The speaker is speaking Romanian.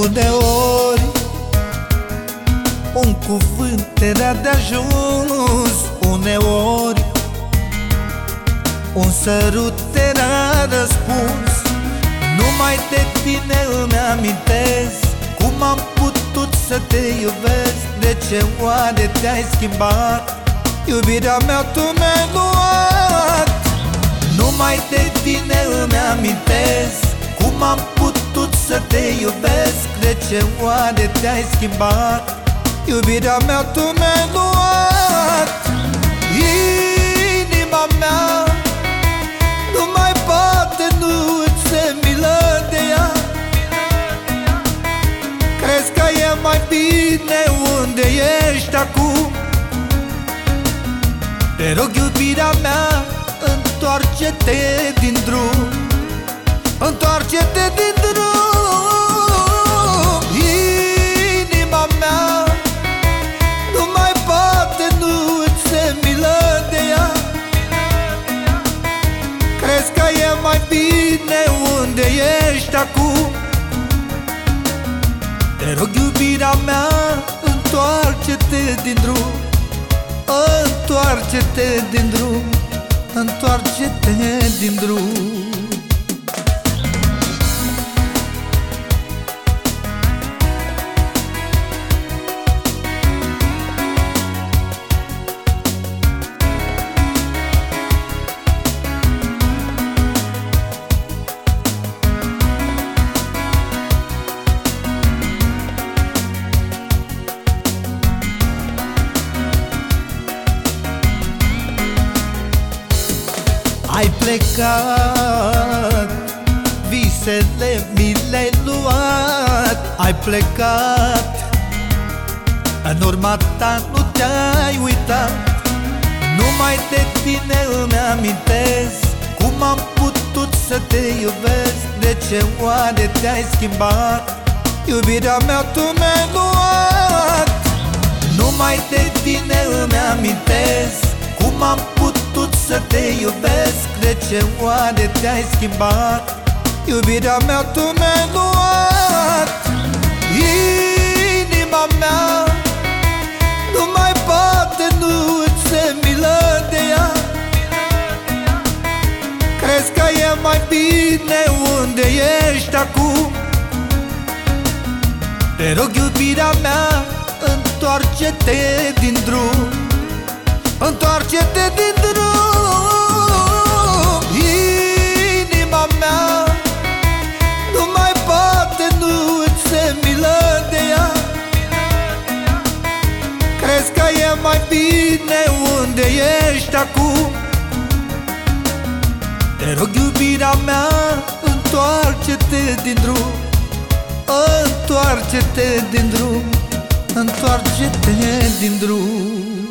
Uneori Un cuvânt era de ajuns Uneori. Un sărut era răspuns. Numai de tine îmi amintesc Cum am putut să te iubesc. De ce oare te-ai schimbat? Iubirea mea tu mi-ai luat. Numai de tine îmi amintesc Cum am putut să te iubesc De ce oare te-ai schimbat? Iubirea mea tu mi-ai luat Inima mea. Nu mai poate, nu se milă de ea. Crezi că e mai bine unde ești acum? Te rog iubirea mea Întoarce-te din drum. Întoarce-te din drum acum Te rog iubirea mea Întoarce-te din drum. Întoarce-te din drum Întoarce-te din drum plecat Visele mi le-ai luat. Ai plecat În urma ta nu te-ai uitat. Numai de tine îmi amintesc Cum am putut să te iubesc. De ce oare te-ai schimbat? Iubirea mea tu mi-ai luat. Numai de tine îmi amintesc Cum am putut să te iubesc De ce oare te-ai schimbat? Iubirea mea tu mi-ai luat. Inima mea Nu mai poate, nu se milă de ea. Crezi că e mai bine unde ești acum? Te rog iubirea mea Întoarce-te din drum. Întoarce-te din bine unde ești acum. Te rog iubirea mea Întoarce-te din drum. Întoarce-te din drum. Întoarce-te din drum